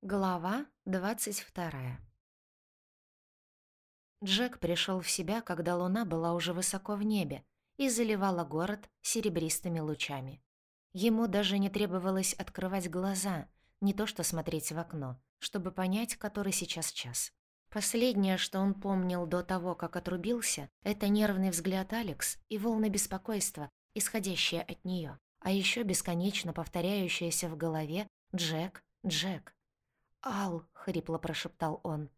Глава 22 Джек пришел в себя, когда луна была уже высоко в небе и заливала город серебристыми лучами. Ему даже не требовалось открывать глаза, не то что смотреть в окно, чтобы понять, который сейчас час. Последнее, что он помнил до того, как отрубился, это нервный взгляд Алекс и волны беспокойства, исходящие от нее, а еще бесконечно повторяющиеся в голове «Джек, Джек». «Ал», — хрипло прошептал он.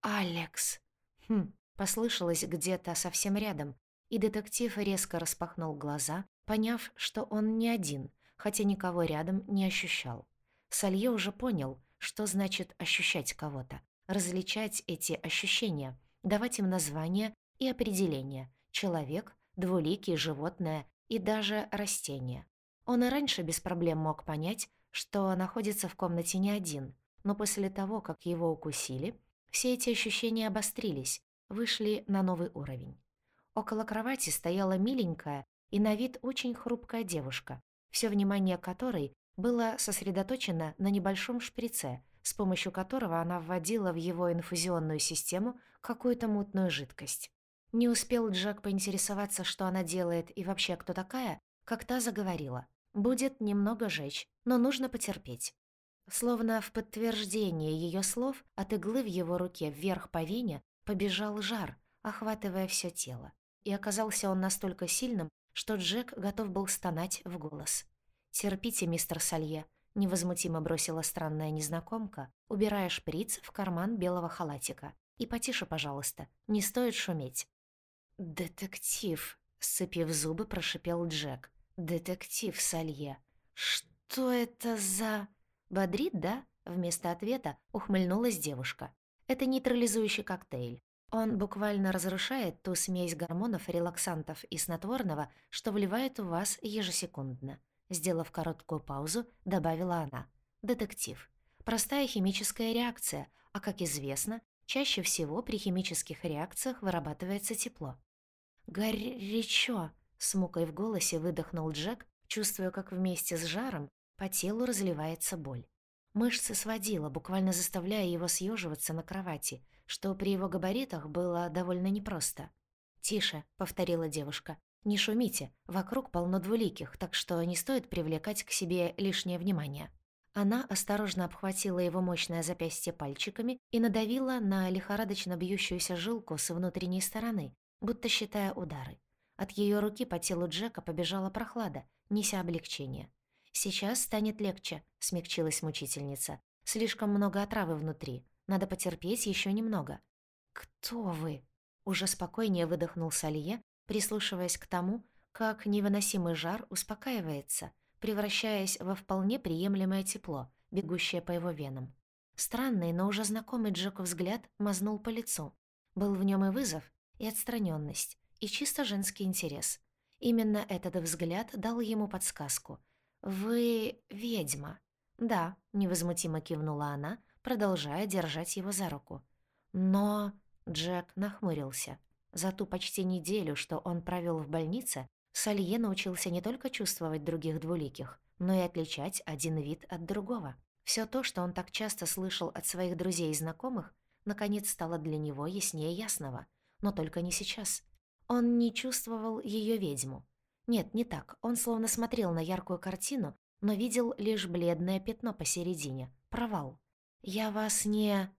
«Алекс». Хм, послышалось где-то совсем рядом, и детектив резко распахнул глаза, поняв, что он не один, хотя никого рядом не ощущал. Салье уже понял, что значит ощущать кого-то, различать эти ощущения, давать им названия и определения — человек, двуликий, животное и даже растение. Он и раньше без проблем мог понять, что находится в комнате не один — но после того, как его укусили, все эти ощущения обострились, вышли на новый уровень. Около кровати стояла миленькая и на вид очень хрупкая девушка, все внимание которой было сосредоточено на небольшом шприце, с помощью которого она вводила в его инфузионную систему какую-то мутную жидкость. Не успел Джек поинтересоваться, что она делает и вообще кто такая, как та заговорила. «Будет немного жечь, но нужно потерпеть. Словно в подтверждение ее слов от иглы в его руке вверх по вене побежал жар, охватывая все тело. И оказался он настолько сильным, что Джек готов был стонать в голос. «Терпите, мистер Салье», — невозмутимо бросила странная незнакомка, убирая шприц в карман белого халатика. «И потише, пожалуйста, не стоит шуметь». «Детектив», — сцепив зубы, прошипел Джек. «Детектив Салье. Что это за...» «Бодрит, да?» — вместо ответа ухмыльнулась девушка. «Это нейтрализующий коктейль. Он буквально разрушает ту смесь гормонов, релаксантов и снотворного, что вливает в вас ежесекундно». Сделав короткую паузу, добавила она. «Детектив. Простая химическая реакция, а, как известно, чаще всего при химических реакциях вырабатывается тепло». «Горячо!» — с мукой в голосе выдохнул Джек, чувствуя, как вместе с жаром по телу разливается боль. Мышцы сводила, буквально заставляя его съеживаться на кровати, что при его габаритах было довольно непросто. «Тише», — повторила девушка. «Не шумите, вокруг полно двуликих, так что не стоит привлекать к себе лишнее внимание». Она осторожно обхватила его мощное запястье пальчиками и надавила на лихорадочно бьющуюся жилку с внутренней стороны, будто считая удары. От ее руки по телу Джека побежала прохлада, неся облегчение. «Сейчас станет легче», — смягчилась мучительница. «Слишком много отравы внутри. Надо потерпеть еще немного». «Кто вы?» — уже спокойнее выдохнул Салье, прислушиваясь к тому, как невыносимый жар успокаивается, превращаясь во вполне приемлемое тепло, бегущее по его венам. Странный, но уже знакомый Джеку взгляд мазнул по лицу. Был в нем и вызов, и отстраненность, и чисто женский интерес. Именно этот взгляд дал ему подсказку — «Вы ведьма?» «Да», — невозмутимо кивнула она, продолжая держать его за руку. «Но...» — Джек нахмурился. За ту почти неделю, что он провел в больнице, Салье научился не только чувствовать других двуликих, но и отличать один вид от другого. Все то, что он так часто слышал от своих друзей и знакомых, наконец стало для него яснее ясного. Но только не сейчас. Он не чувствовал ее ведьму. Нет, не так. Он словно смотрел на яркую картину, но видел лишь бледное пятно посередине. Провал. «Я вас не...»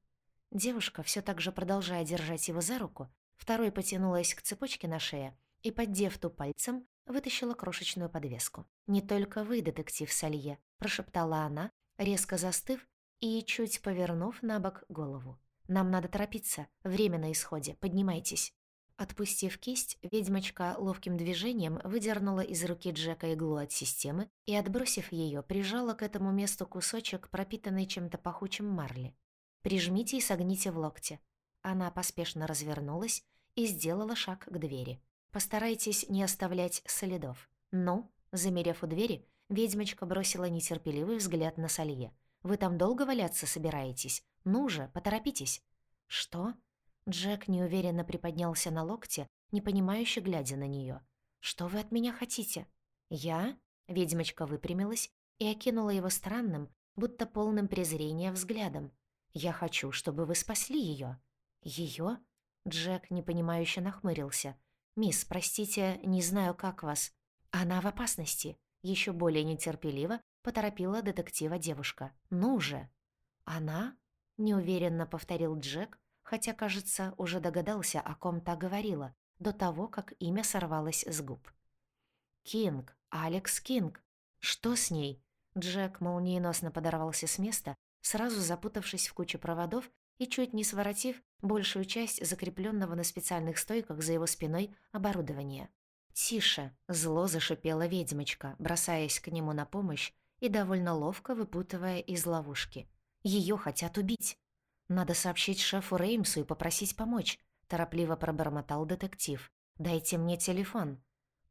Девушка, все так же продолжая держать его за руку, второй потянулась к цепочке на шее и, поддев ту пальцем, вытащила крошечную подвеску. «Не только вы, детектив Салье», — прошептала она, резко застыв и чуть повернув на бок голову. «Нам надо торопиться. Время на исходе. Поднимайтесь». Отпустив кисть, ведьмочка ловким движением выдернула из руки Джека иглу от системы и, отбросив ее, прижала к этому месту кусочек, пропитанный чем-то пахучим марли. «Прижмите и согните в локте». Она поспешно развернулась и сделала шаг к двери. «Постарайтесь не оставлять следов». «Ну?» Замерев у двери, ведьмочка бросила нетерпеливый взгляд на Салье. «Вы там долго валяться собираетесь? Ну же, поторопитесь». «Что?» Джек неуверенно приподнялся на локте, непонимающе глядя на неё. «Что вы от меня хотите?» «Я?» — ведьмочка выпрямилась и окинула его странным, будто полным презрения взглядом. «Я хочу, чтобы вы спасли ее». «Ее?» Джек непонимающе нахмурился. «Мисс, простите, не знаю, как вас. Она в опасности». Еще более нетерпеливо поторопила детектива девушка. «Ну же!» «Она?» — неуверенно повторил Джек, хотя, кажется, уже догадался, о ком та говорила, до того, как имя сорвалось с губ. «Кинг, Алекс Кинг. Что с ней?» Джек молниеносно подорвался с места, сразу запутавшись в куче проводов и чуть не своротив большую часть закрепленного на специальных стойках за его спиной оборудования. «Тише!» — зло зашипела ведьмочка, бросаясь к нему на помощь и довольно ловко выпутывая из ловушки. Ее хотят убить!» «Надо сообщить шефу Реймсу и попросить помочь», — торопливо пробормотал детектив. «Дайте мне телефон».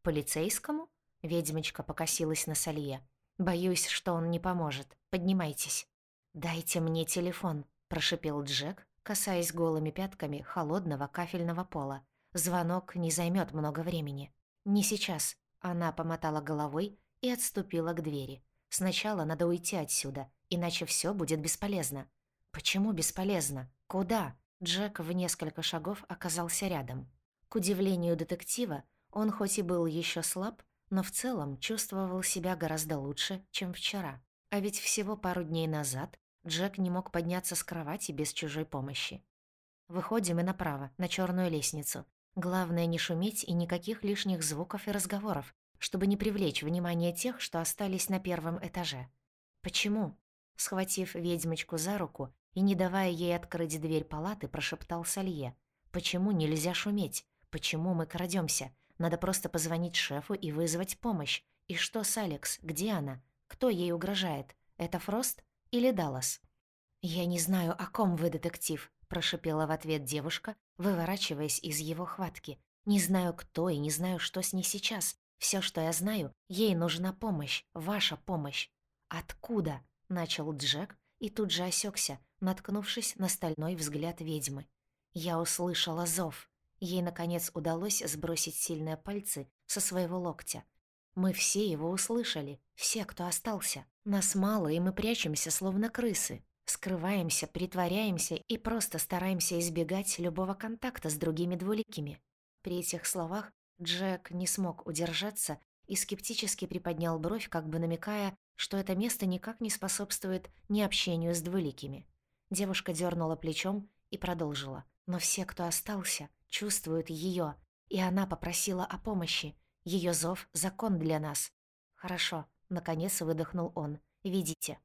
«Полицейскому?» — ведьмочка покосилась на Салье. «Боюсь, что он не поможет. Поднимайтесь». «Дайте мне телефон», — прошипел Джек, касаясь голыми пятками холодного кафельного пола. «Звонок не займет много времени». «Не сейчас», — она помотала головой и отступила к двери. «Сначала надо уйти отсюда, иначе все будет бесполезно». Почему бесполезно? Куда? Джек в несколько шагов оказался рядом. К удивлению детектива, он хоть и был еще слаб, но в целом чувствовал себя гораздо лучше, чем вчера. А ведь всего пару дней назад Джек не мог подняться с кровати без чужой помощи. Выходим и направо, на черную лестницу. Главное не шуметь и никаких лишних звуков и разговоров, чтобы не привлечь внимание тех, что остались на первом этаже. Почему? Схватив ведьмочку за руку, и, не давая ей открыть дверь палаты, прошептал Салье. «Почему нельзя шуметь? Почему мы крадемся? Надо просто позвонить шефу и вызвать помощь. И что с Алекс? Где она? Кто ей угрожает? Это Фрост или Даллас?» «Я не знаю, о ком вы, детектив», — прошипела в ответ девушка, выворачиваясь из его хватки. «Не знаю, кто и не знаю, что с ней сейчас. Все, что я знаю, ей нужна помощь, ваша помощь». «Откуда?» — начал Джек и тут же осекся, наткнувшись на стальной взгляд ведьмы. Я услышала зов. Ей, наконец, удалось сбросить сильные пальцы со своего локтя. Мы все его услышали, все, кто остался. Нас мало, и мы прячемся, словно крысы. Скрываемся, притворяемся и просто стараемся избегать любого контакта с другими двуликими. При этих словах Джек не смог удержаться и скептически приподнял бровь, как бы намекая, что это место никак не способствует ни общению с двуликими. Девушка дернула плечом и продолжила. «Но все, кто остался, чувствуют ее, и она попросила о помощи. Ее зов — закон для нас». «Хорошо», — наконец выдохнул он. «Видите».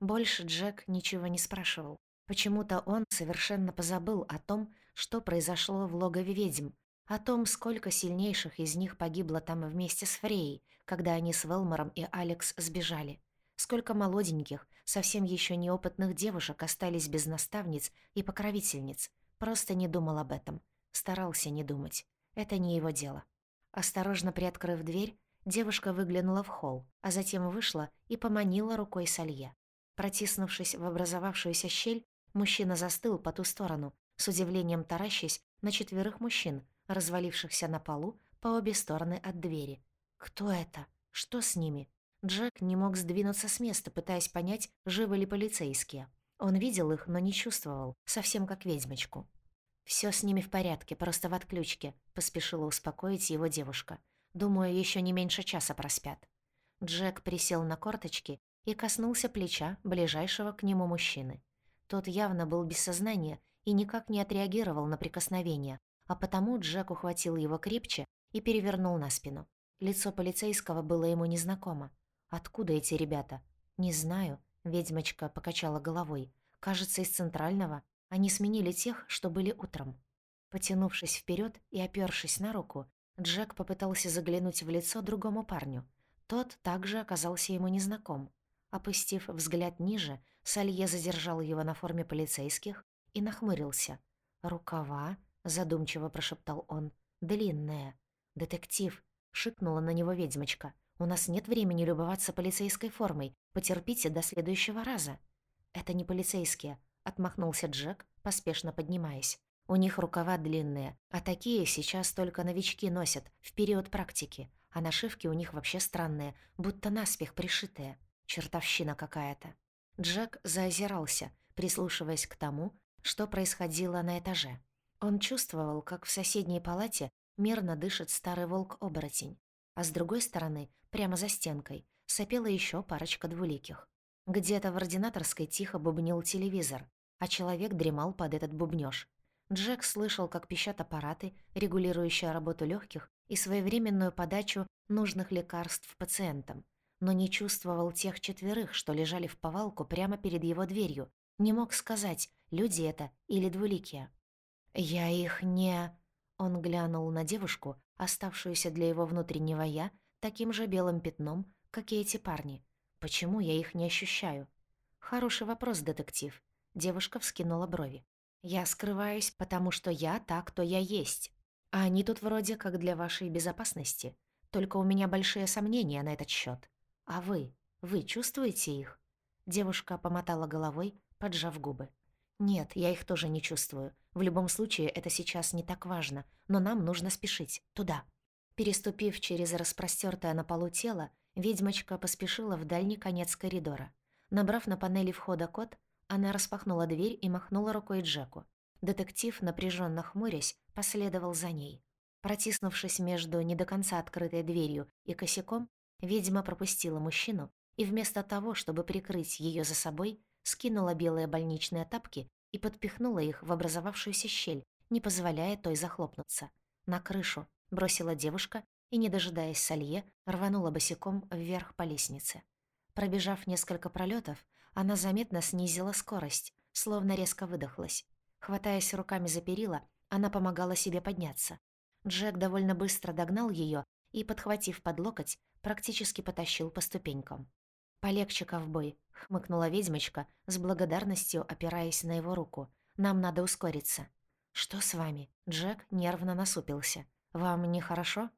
Больше Джек ничего не спрашивал. Почему-то он совершенно позабыл о том, что произошло в логове ведьм, о том, сколько сильнейших из них погибло там вместе с Фрей, когда они с Велмором и Алекс сбежали. Сколько молоденьких, совсем еще неопытных девушек остались без наставниц и покровительниц. Просто не думал об этом. Старался не думать. Это не его дело. Осторожно приоткрыв дверь, девушка выглянула в холл, а затем вышла и поманила рукой Салье. Протиснувшись в образовавшуюся щель, мужчина застыл по ту сторону, с удивлением таращась на четверых мужчин, развалившихся на полу по обе стороны от двери. Кто это? Что с ними? Джек не мог сдвинуться с места, пытаясь понять, живы ли полицейские. Он видел их, но не чувствовал, совсем как ведьмочку. Все с ними в порядке, просто в отключке», — поспешила успокоить его девушка. «Думаю, еще не меньше часа проспят». Джек присел на корточки и коснулся плеча ближайшего к нему мужчины. Тот явно был без сознания и никак не отреагировал на прикосновение, а потому Джек ухватил его крепче и перевернул на спину. Лицо полицейского было ему незнакомо. Откуда эти ребята? Не знаю. Ведьмочка покачала головой. Кажется, из центрального. Они сменили тех, что были утром. Потянувшись вперед и опёршись на руку, Джек попытался заглянуть в лицо другому парню. Тот также оказался ему незнаком. Опустив взгляд ниже, Салье задержал его на форме полицейских и нахмурился. «Рукава?» — задумчиво прошептал он. «Длинная». «Детектив!» — шикнула на него ведьмочка. У нас нет времени любоваться полицейской формой. Потерпите до следующего раза». «Это не полицейские», — отмахнулся Джек, поспешно поднимаясь. «У них рукава длинные, а такие сейчас только новички носят, в период практики, а нашивки у них вообще странные, будто наспех пришитые. Чертовщина какая-то». Джек заозирался, прислушиваясь к тому, что происходило на этаже. Он чувствовал, как в соседней палате мирно дышит старый волк-оборотень, а с другой стороны, прямо за стенкой, сопела еще парочка двуликих. Где-то в ординаторской тихо бубнил телевизор, а человек дремал под этот бубнёж. Джек слышал, как пищат аппараты, регулирующие работу легких и своевременную подачу нужных лекарств пациентам, но не чувствовал тех четверых, что лежали в повалку прямо перед его дверью, не мог сказать, люди это или двуликие. «Я их не...» Он глянул на девушку, оставшуюся для его внутреннего «я», таким же белым пятном, как и эти парни. «Почему я их не ощущаю?» «Хороший вопрос, детектив». Девушка вскинула брови. «Я скрываюсь, потому что я так, кто я есть. А они тут вроде как для вашей безопасности. Только у меня большие сомнения на этот счет. А вы? Вы чувствуете их?» Девушка помотала головой, поджав губы. «Нет, я их тоже не чувствую. В любом случае, это сейчас не так важно, но нам нужно спешить. Туда». Переступив через распростёртое на полу тело, ведьмочка поспешила в дальний конец коридора. Набрав на панели входа код, она распахнула дверь и махнула рукой Джеку. Детектив, напряженно хмурясь, последовал за ней. Протиснувшись между не до конца открытой дверью и косяком, ведьма пропустила мужчину и вместо того, чтобы прикрыть ее за собой, скинула белые больничные тапки и подпихнула их в образовавшуюся щель, не позволяя той захлопнуться. На крышу бросила девушка и, не дожидаясь Салье, рванула босиком вверх по лестнице. Пробежав несколько пролетов, она заметно снизила скорость, словно резко выдохлась. Хватаясь руками за перила, она помогала себе подняться. Джек довольно быстро догнал ее и, подхватив под локоть, практически потащил по ступенькам. «Полегче, ковбой», — хмыкнула ведьмочка, с благодарностью опираясь на его руку. «Нам надо ускориться». «Что с вами?» Джек нервно насупился. «Вам нехорошо?»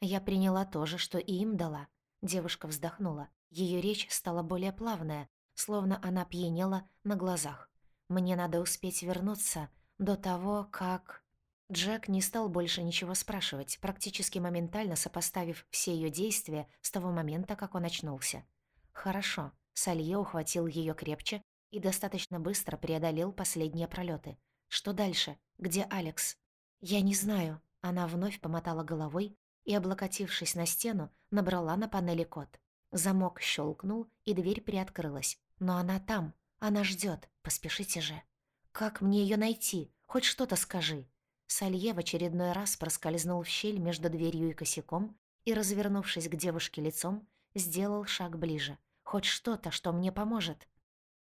«Я приняла то же, что и им дала». Девушка вздохнула. Ее речь стала более плавная, словно она пьянела на глазах. «Мне надо успеть вернуться до того, как...» Джек не стал больше ничего спрашивать, практически моментально сопоставив все ее действия с того момента, как он очнулся. «Хорошо». Салье ухватил ее крепче и достаточно быстро преодолел последние пролеты. «Что дальше? Где Алекс?» «Я не знаю». Она вновь помотала головой и, облокотившись на стену, набрала на панели код. Замок щелкнул, и дверь приоткрылась. «Но она там. Она ждет. Поспешите же». «Как мне ее найти? Хоть что-то скажи». Салье в очередной раз проскользнул в щель между дверью и косяком и, развернувшись к девушке лицом, сделал шаг ближе. Хоть что-то, что мне поможет.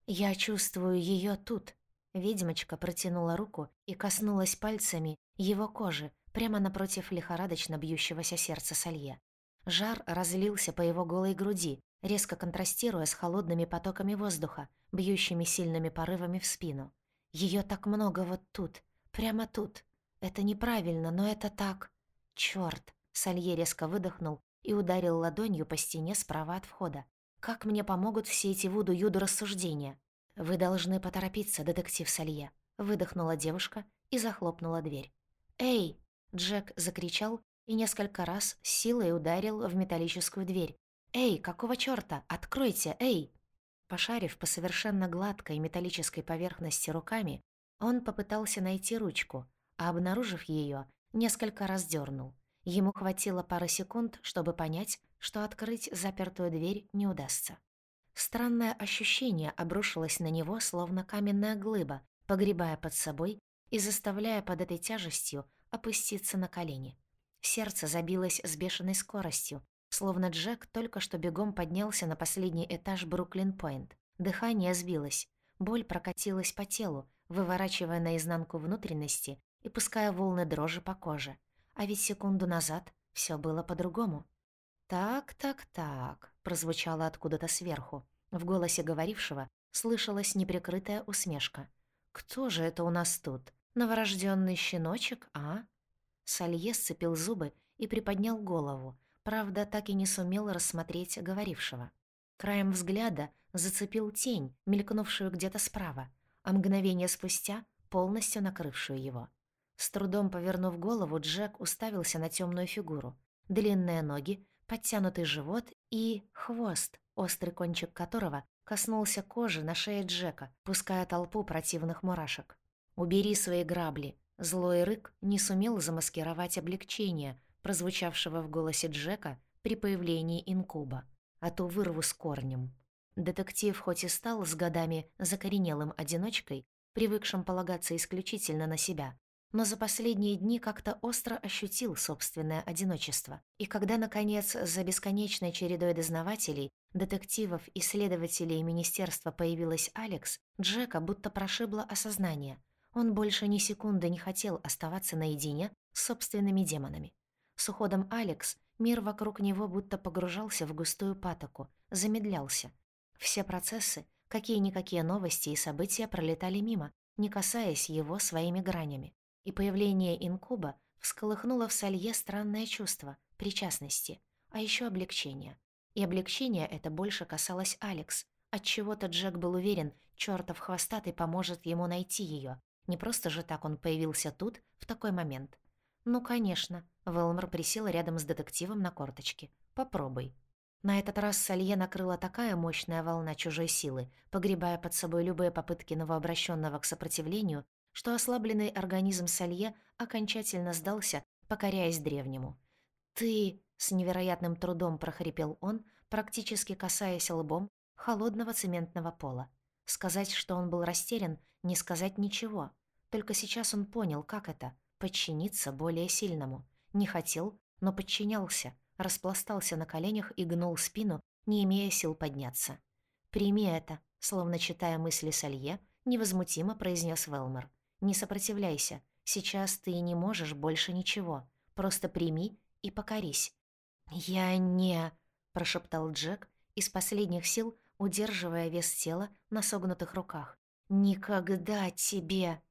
Я чувствую ее тут. Ведьмочка протянула руку и коснулась пальцами его кожи прямо напротив лихорадочно бьющегося сердца Салье. Жар разлился по его голой груди, резко контрастируя с холодными потоками воздуха, бьющими сильными порывами в спину. Ее так много вот тут, прямо тут. Это неправильно, но это так. Чёрт! Салье резко выдохнул и ударил ладонью по стене справа от входа. «Как мне помогут все эти вуду-юду рассуждения?» «Вы должны поторопиться, детектив Салье», — выдохнула девушка и захлопнула дверь. «Эй!» — Джек закричал и несколько раз силой ударил в металлическую дверь. «Эй, какого чёрта? Откройте, эй!» Пошарив по совершенно гладкой металлической поверхности руками, он попытался найти ручку, а, обнаружив её, несколько раз дёрнул. Ему хватило пары секунд, чтобы понять, что открыть запертую дверь не удастся. Странное ощущение обрушилось на него, словно каменная глыба, погребая под собой и заставляя под этой тяжестью опуститься на колени. Сердце забилось с бешеной скоростью, словно Джек только что бегом поднялся на последний этаж Бруклин-Пойнт. Дыхание сбилось, боль прокатилась по телу, выворачивая наизнанку внутренности и пуская волны дрожи по коже. А ведь секунду назад все было по-другому. «Так, так, так», — прозвучало откуда-то сверху. В голосе говорившего слышалась неприкрытая усмешка. «Кто же это у нас тут? Новорожденный щеночек, а?» Салье сцепил зубы и приподнял голову, правда, так и не сумел рассмотреть говорившего. Краем взгляда зацепил тень, мелькнувшую где-то справа, а мгновение спустя полностью накрывшую его. С трудом повернув голову, Джек уставился на темную фигуру. Длинные ноги, подтянутый живот и хвост, острый кончик которого коснулся кожи на шее Джека, пуская толпу противных мурашек. «Убери свои грабли!» Злой рык не сумел замаскировать облегчение, прозвучавшего в голосе Джека при появлении инкуба. «А то вырву с корнем». Детектив хоть и стал с годами закоренелым одиночкой, привыкшим полагаться исключительно на себя, но за последние дни как-то остро ощутил собственное одиночество. И когда, наконец, за бесконечной чередой дознавателей, детективов, исследователей и министерства появилась Алекс, Джека будто прошибло осознание. Он больше ни секунды не хотел оставаться наедине с собственными демонами. С уходом Алекс мир вокруг него будто погружался в густую патоку, замедлялся. Все процессы, какие-никакие новости и события пролетали мимо, не касаясь его своими гранями и появление инкуба всколыхнуло в Салье странное чувство причастности, а еще облегчение. И облегчение это больше касалось Алекс. Отчего-то Джек был уверен, чертов хвостатый поможет ему найти ее. Не просто же так он появился тут, в такой момент. «Ну, конечно», — Велмор присел рядом с детективом на корточке. «Попробуй». На этот раз Салье накрыла такая мощная волна чужой силы, погребая под собой любые попытки новообращенного к сопротивлению, что ослабленный организм Салье окончательно сдался, покоряясь древнему. «Ты...» — с невероятным трудом прохрипел он, практически касаясь лбом холодного цементного пола. Сказать, что он был растерян, не сказать ничего. Только сейчас он понял, как это — подчиниться более сильному. Не хотел, но подчинялся, распластался на коленях и гнул спину, не имея сил подняться. «Прими это», — словно читая мысли Салье, невозмутимо произнес Велмор. Не сопротивляйся. Сейчас ты не можешь больше ничего. Просто прими и покорись». «Я не...» — прошептал Джек, из последних сил удерживая вес тела на согнутых руках. «Никогда тебе...»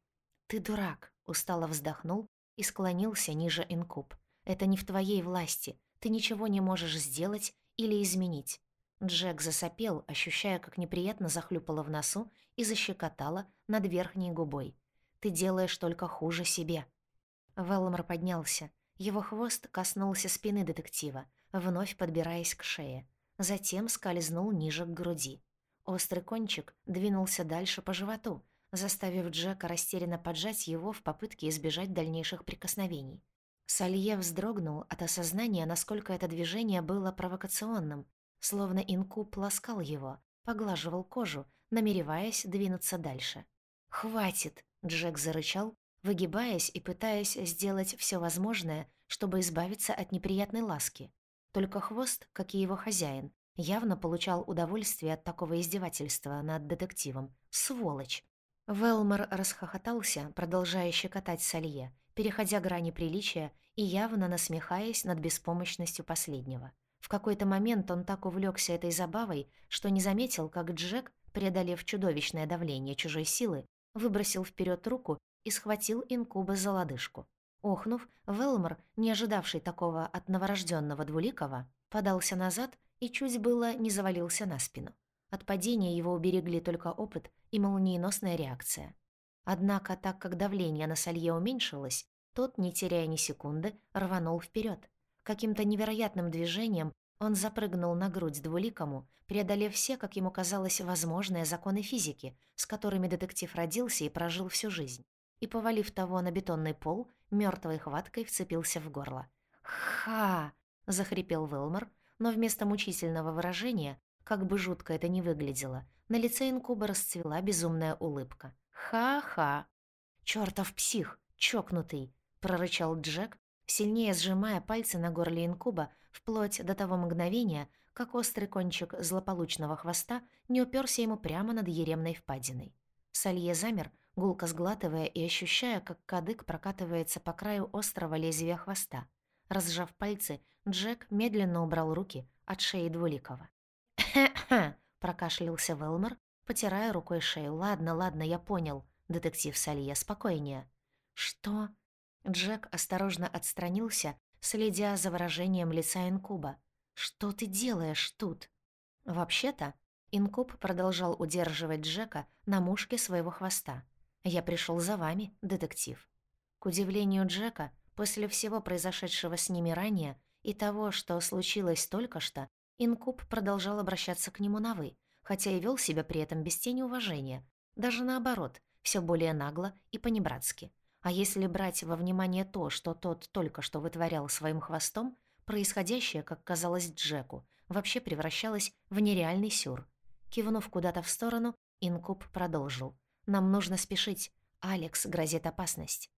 «Ты дурак», — устало вздохнул и склонился ниже инкуб. «Это не в твоей власти. Ты ничего не можешь сделать или изменить». Джек засопел, ощущая, как неприятно захлюпало в носу и защекотало над верхней губой. Ты делаешь только хуже себе». Велмор поднялся. Его хвост коснулся спины детектива, вновь подбираясь к шее. Затем скользнул ниже к груди. Острый кончик двинулся дальше по животу, заставив Джека растерянно поджать его в попытке избежать дальнейших прикосновений. Салье вздрогнул от осознания, насколько это движение было провокационным, словно инкуб ласкал его, поглаживал кожу, намереваясь двинуться дальше. «Хватит!» Джек зарычал, выгибаясь и пытаясь сделать все возможное, чтобы избавиться от неприятной ласки. Только хвост, как и его хозяин, явно получал удовольствие от такого издевательства над детективом. Сволочь! Велмор расхохотался, продолжая щекотать Салье, переходя грани приличия и явно насмехаясь над беспомощностью последнего. В какой-то момент он так увлекся этой забавой, что не заметил, как Джек, преодолев чудовищное давление чужой силы, выбросил вперед руку и схватил инкуба за лодыжку. Охнув, Велмор, не ожидавший такого от новорожденного двуликого, подался назад и чуть было не завалился на спину. От падения его уберегли только опыт и молниеносная реакция. Однако, так как давление на Салье уменьшилось, тот, не теряя ни секунды, рванул вперед. Каким-то невероятным движением он запрыгнул на грудь двуликому, преодолев все, как ему казалось, возможные законы физики, с которыми детектив родился и прожил всю жизнь, и, повалив того на бетонный пол, мертвой хваткой вцепился в горло. «Ха!» — захрипел Вилмор, но вместо мучительного выражения, как бы жутко это ни выглядело, на лице инкуба расцвела безумная улыбка. «Ха-ха!» «Чёртов псих! Чокнутый!» — прорычал Джек, сильнее сжимая пальцы на горле инкуба, вплоть до того мгновения, как острый кончик злополучного хвоста не уперся ему прямо над еремной впадиной. Салье замер, гулко сглатывая и ощущая, как кадык прокатывается по краю острого лезвия хвоста. Разжав пальцы, Джек медленно убрал руки от шеи Двуликова. «Хе-хе!» — прокашлялся Велмор, потирая рукой шею. «Ладно, ладно, я понял. Детектив Салье, спокойнее». «Что?» Джек осторожно отстранился, следя за выражением лица инкуба. «Что ты делаешь тут?» «Вообще-то...» Инкуб продолжал удерживать Джека на мушке своего хвоста. «Я пришел за вами, детектив». К удивлению Джека, после всего произошедшего с ними ранее и того, что случилось только что, Инкуб продолжал обращаться к нему на «вы», хотя и вел себя при этом без тени уважения. Даже наоборот, все более нагло и понебратски. А если брать во внимание то, что тот только что вытворял своим хвостом, происходящее, как казалось Джеку, вообще превращалось в нереальный сюр. Кивнув куда-то в сторону, Инкуб продолжил. «Нам нужно спешить. Алекс грозит опасность».